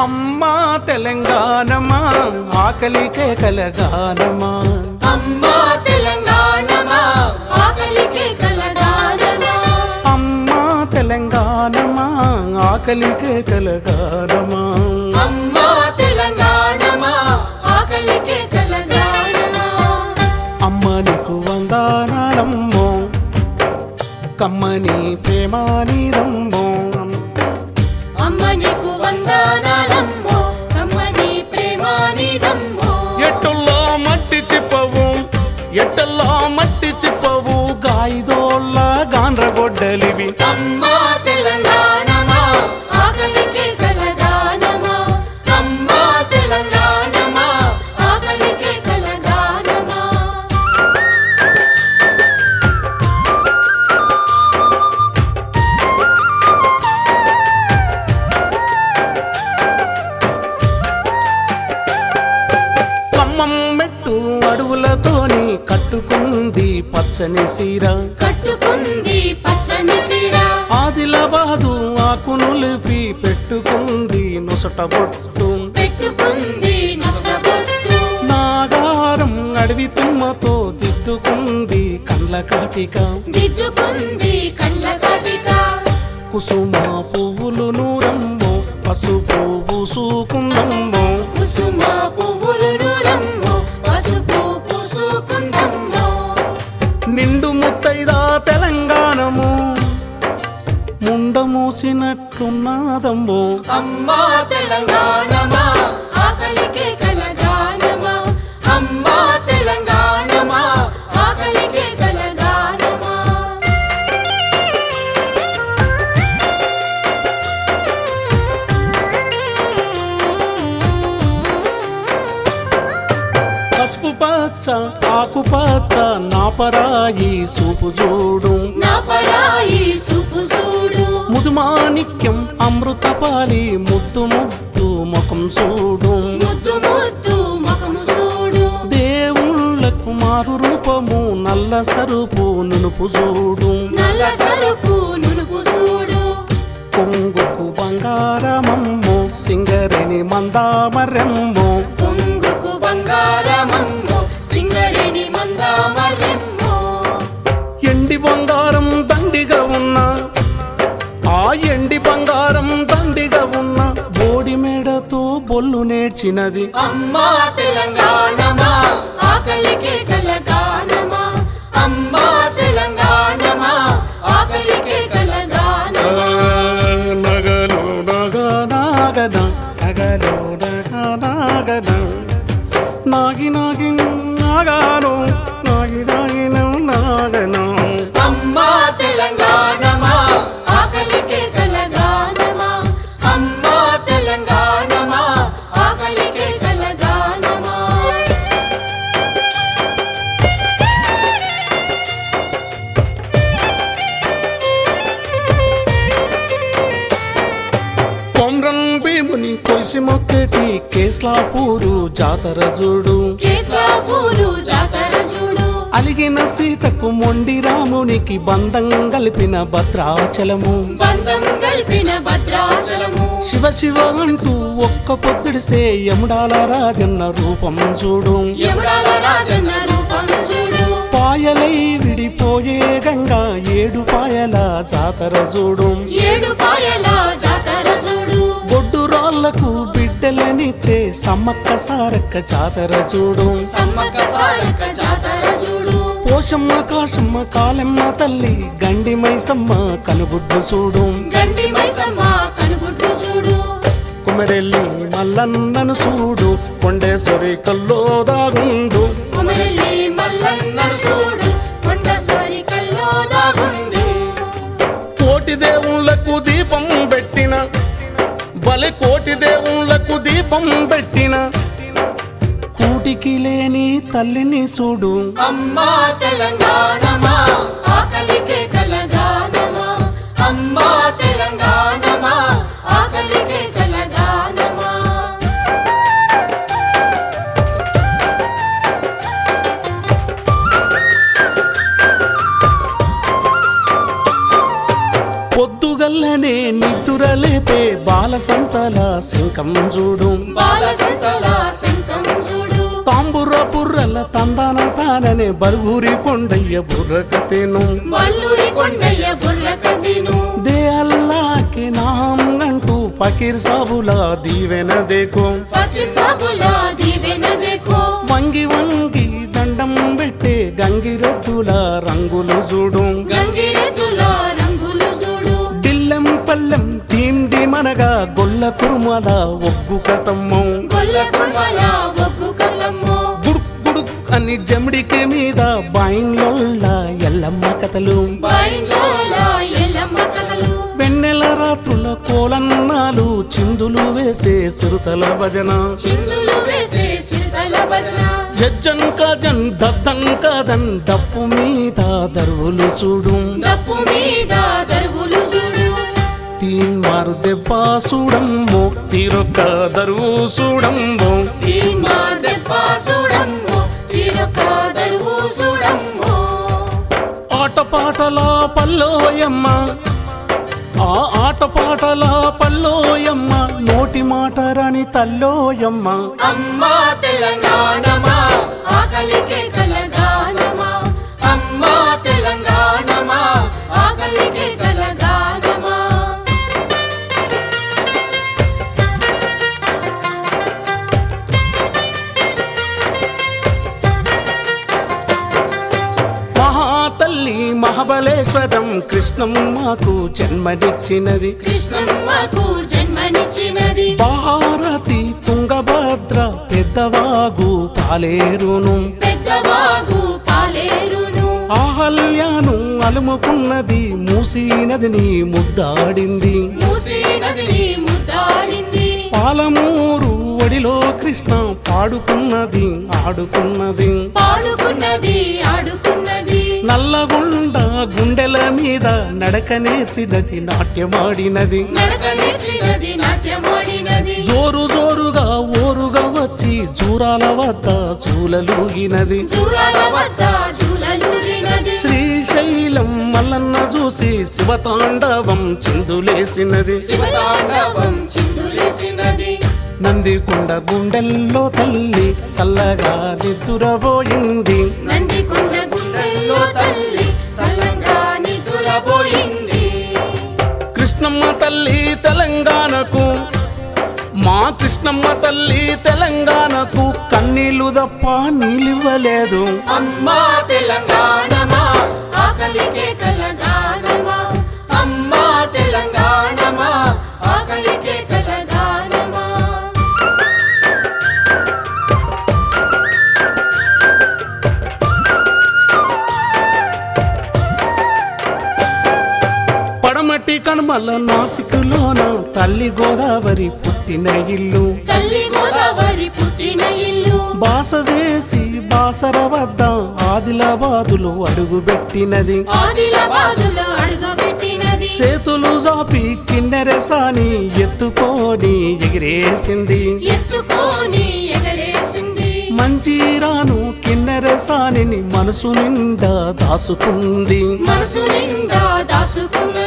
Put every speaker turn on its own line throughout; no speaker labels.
అమ్మా తెలంగాణమా ఆకలికే కలగానమా
అమ్మా తెలంగాణమా ఆకలికే కలగానమా
అమ్మా తెలంగాణమా ఆకలికే కలగానమా
అమ్మా తెలంగాణమా ఆకలికే కలగానమా
అమ్మ నీకు వందనాలమ్మో కమ్మని
నీకు వందనాలమ్మో ప్రేమానిదమ్మో.
ఎట్టుల్లో మట్టి చిప్పవు ఎట్టల్లో మట్టి చిప్పవు గాయిదోళ్ళ గాండ్రగొడ్డలివి.
అమ్మా
కట్టుకుంది పచ్చని సీర.
కట్టుకుంది పచ్చని సీర.
ఆదిలాబాదు ఆకునులిపి పెట్టుకుంది నొసట బొట్టు.
పెట్టుకుంది
నాగారం అడవి తుమ్మతో దిద్దుకుంది కండ్ల కాటిక.
దిద్దుకుంది కళ్ళ కటిక.
కుసుమ పువ్వులు పచ్చ ఆకుపచ్చ సూపు చూడు.
నా పరాయి సుపు చూడు.
ముదుమాణిక్యం అమృతపాలి ముద్దు ముద్దు ముఖం చూడు.
ముద్దు ముద్దు ముఖం చూడు.
దేవుళ్ళకు మారు రూపము నల్ల సరుపు నునుపు చూడు.
నల్ల సరుపు నునుపు చూడు.
కొంగుకు బంగారమమ్మో సింగరిని మందామరెమ్మో.
కొంగుకు బంగారమమ్మో
నేర్చినది
అమ్మా తెలంగాణమా ఆకలికే కలగానమా అమ్మా తెలంగాణమా ఆకలికే
ఆ,
కలగానమా
నగలు నగ నాగన నగలు నగ నాగన. నాగి నాగి నాగాను కేస్లాపూరు జాతర చూడు అలిగిన సీతకు మొండి రామునికి బంధం కలిపిన భద్రాచలము. శివ శివ అంటూ ఒక్క పొద్దుడిసే యముడాల రాజన్న రూపం చూడు.
యముడాల రాజన్న రూపం చూడు.
పాయలై విడిపోయే గంగా ఏడు పాయల జాతర చూడు
ఏడు పాయల జాతర చూడు
బొడ్డు రాళ్ళకు బిడ్డలనిచ్చే సమ్మక్క సారక్క జాతర చూడు.
సమ్మక్క సారక్క జాతర చూడు.
పోషమ్మ కాశమ్మ కాలెమ్మ తల్లి గండి మైసమ్మ కనుగుడ్డు చూడు.
గండి మైసమ్మ కనుగుడ్డు చూడు.
కుమరెల్లి మల్లన్నను చూడు కొండేశ్వరి కల్లో దాగుండు.
కుమరెల్లి మల్లన్నను చూడు.
దీపం పెట్టిన కూటికి లేని తల్లిని చూడు.
అమ్మా తెలంగాణమా ఆకలికే కలగానమా అమ్మా
బాల బాల సంతల శంఖం చూడు.
బాల సంతల శంఖం చూడు.
తాంబుర బుర్రల తందాన తాననే బరుగురి కొండయ్య బుర్రకతేను
బల్లూరి కొండయ్య బుర్ర కదిను
దే అల్లాకి నాం అంటూ ఫకీర్ సాబులా దీవెన దేకో.
ఫకీర్ సాబులా దీవెన దేఖో
వంగి వంగి దండం పెట్టే గంగిరెద్దుల రంగులు చూడు.
గంగిరెద్దుల రంగులు చూడు.
డిల్లెం పల్లెం మనగా గొల్ల కురుమల ఒగ్గు కతమ్మం గుడుక్ గుడుక్ అని జమిడికి మీద బాయింగ్లొల్ల ఎల్లమ్మ కథలు. వెన్నెల రాత్రుల కోలన్నాలు చిందులు వేసే చిరుతల భజన.
సిరితల భజన.
జజ్జన్ కాజన్ దద్దన్ కాదన్ డప్పు మీద దరువులు చూడు.
డప్పు మీద దరువులు
తీరొక్క దరువు చూడమ్మో ఆటపాటల పల్లోయమ్మ. ఆ ఆటపాటల పల్లోయమ్మ నోటి మాట రాని తల్లోయమ్మ.
అమ్మా తెలంగాణమా ఆకలికే
మహాబలేశ్వరం కృష్ణమ్మకు జన్మనిచ్చినది.
కృష్ణమ్మకు జన్మనిచ్చినది.
భారతి తుంగభద్ర పెద్దవాగు పాలేరును.
పెద్దవాగు పాలేరును.
ఆహల్యాను అలుముకున్నది మూసీ నదిని ముద్దాడింది.
మూసీ నదిని ముద్దాడింది.
పాలమూరు ఒడిలో కృష్ణ పాడుకున్నది ఆడుకున్నది.
పాడుకున్నది ఆడుకున్నది.
నల్లగొండ గుండెల మీద నడకనేసినది నాట్యమాడినది. జోరు జోరుగా ఓరుగా వచ్చి జూరాల వద్ద చూలలూగినది
జూలలూగినది.
శ్రీశైలం మల్లన్న చూసి శివతాండవం చిందులేసినది. నందికొండ గుండెల్లో తల్లి సల్లగా నిద్దురబోయింది.
నందికొండ తల్లి సల్లంగా
కృష్ణమ్మ తల్లి తెలంగాణకు మా కృష్ణమ్మ తల్లి తెలంగాణకు కన్నీళ్ళు తప్ప నీళ్ళివ్వలేదు.
అమ్మా ఆకలికే కలగానమా
పడమటి కనుమల నాసికులోన తల్లి గోదావరి పుట్టిన ఇల్లు.
తల్లి గోదావరి పుట్టిన ఇల్లు.
బాస చేసి బాసర వద్ద ఆదిలాబాదులో అడుగుపెట్టినది
ఆదిలాబాదులో అడుగుపెట్టినది
చేతులు జాపి కిన్నెరసాని ఎత్తుకొని ఎగిరేసింది.
ఎత్తుకొని ఎగరేసింది.
మంజీరాను కిన్నెరసాని మనసు నిండా దాసుకుంది.
మనసు నిండా దాసుకున్నది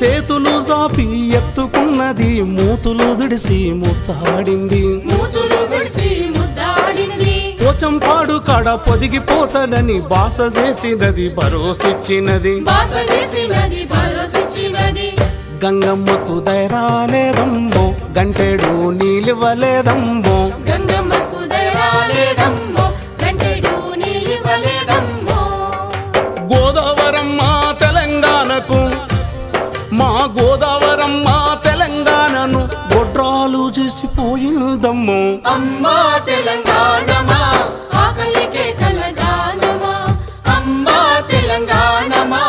చేతులు జాపి ఎత్తుకున్నది మూతులు దిడిసి
ముద్దాడినది
పోచంపాడు కాడ పొదిగిపోతానని బాస చేసినది భరోసిచ్చినది. గంగమ్మకు దైరాలేదమ్మో గంటెడు నీలివ్వలేదమ్మో.
గంగమ్మకు దయరాలేదమ్మో
చేసిపోయిందమ్మో
అమ్మా తెలంగాణమా ఆకలికే కలగానమా. అమ్మా తెలంగాణమా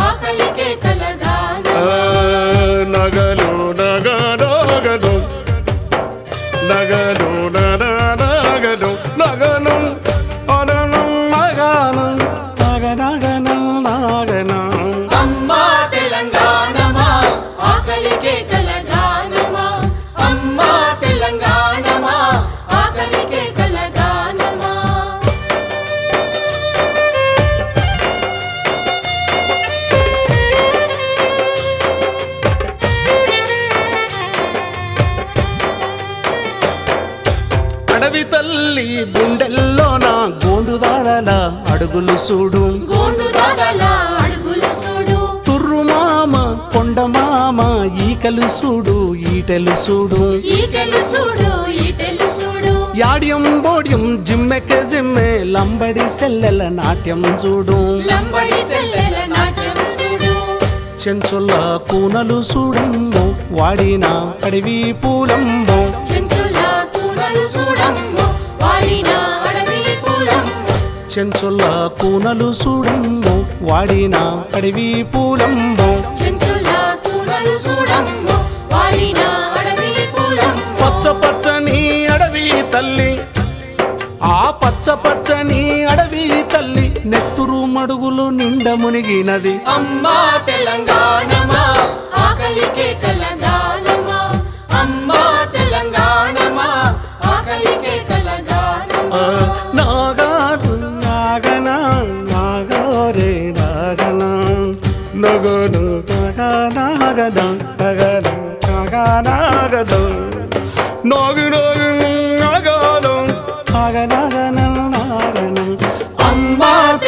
ఆకలికే
ఆ,
కలగానమా
నగలు నగలు నగనగలు నగను అనను అడవి తల్లి గుండెల్లో నా చూడు.
గోండు దాదల అడుగులు చూడు.
తుర్రు మామ కొండ మామ ఈకలు చూడు ఈటెలు చూడు.
చూడు చూడు.
యాడ్యం బోడ్యం జిమ్మెకే జిమ్మె లంబడి సెల్లెల నాట్యం చూడు.
లంబడి సెల్లెల నాట్యం చూడు.
చెంచుల కూనలు చూడమ్మో వాడిన అడవి
సూనలు చూడమ్మో వాడిన అడవి పూలమ్మో.
చెంచుల కూనలు చూడమ్మో వాడిన అడవి
చూడమ్మో వాడిన పూలమ్మో.
పచ్చ పచ్చని అడవి తల్లి ఆ పచ్చ పచ్చని అడవి తల్లి నెత్తురు మడుగులు నిండ మునిగినది.
అమ్మా ఆకలికే కలగానమా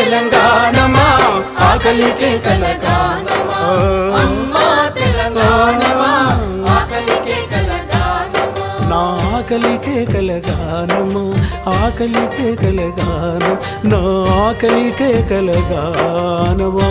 తెలంగాణమా? ఆకలికే అమ్మా తెలంగాణమా? ఆకలికే
నా ఆకలికే కలగానము ఆకలికే కలగానం. నా ఆకలికే కలగానమా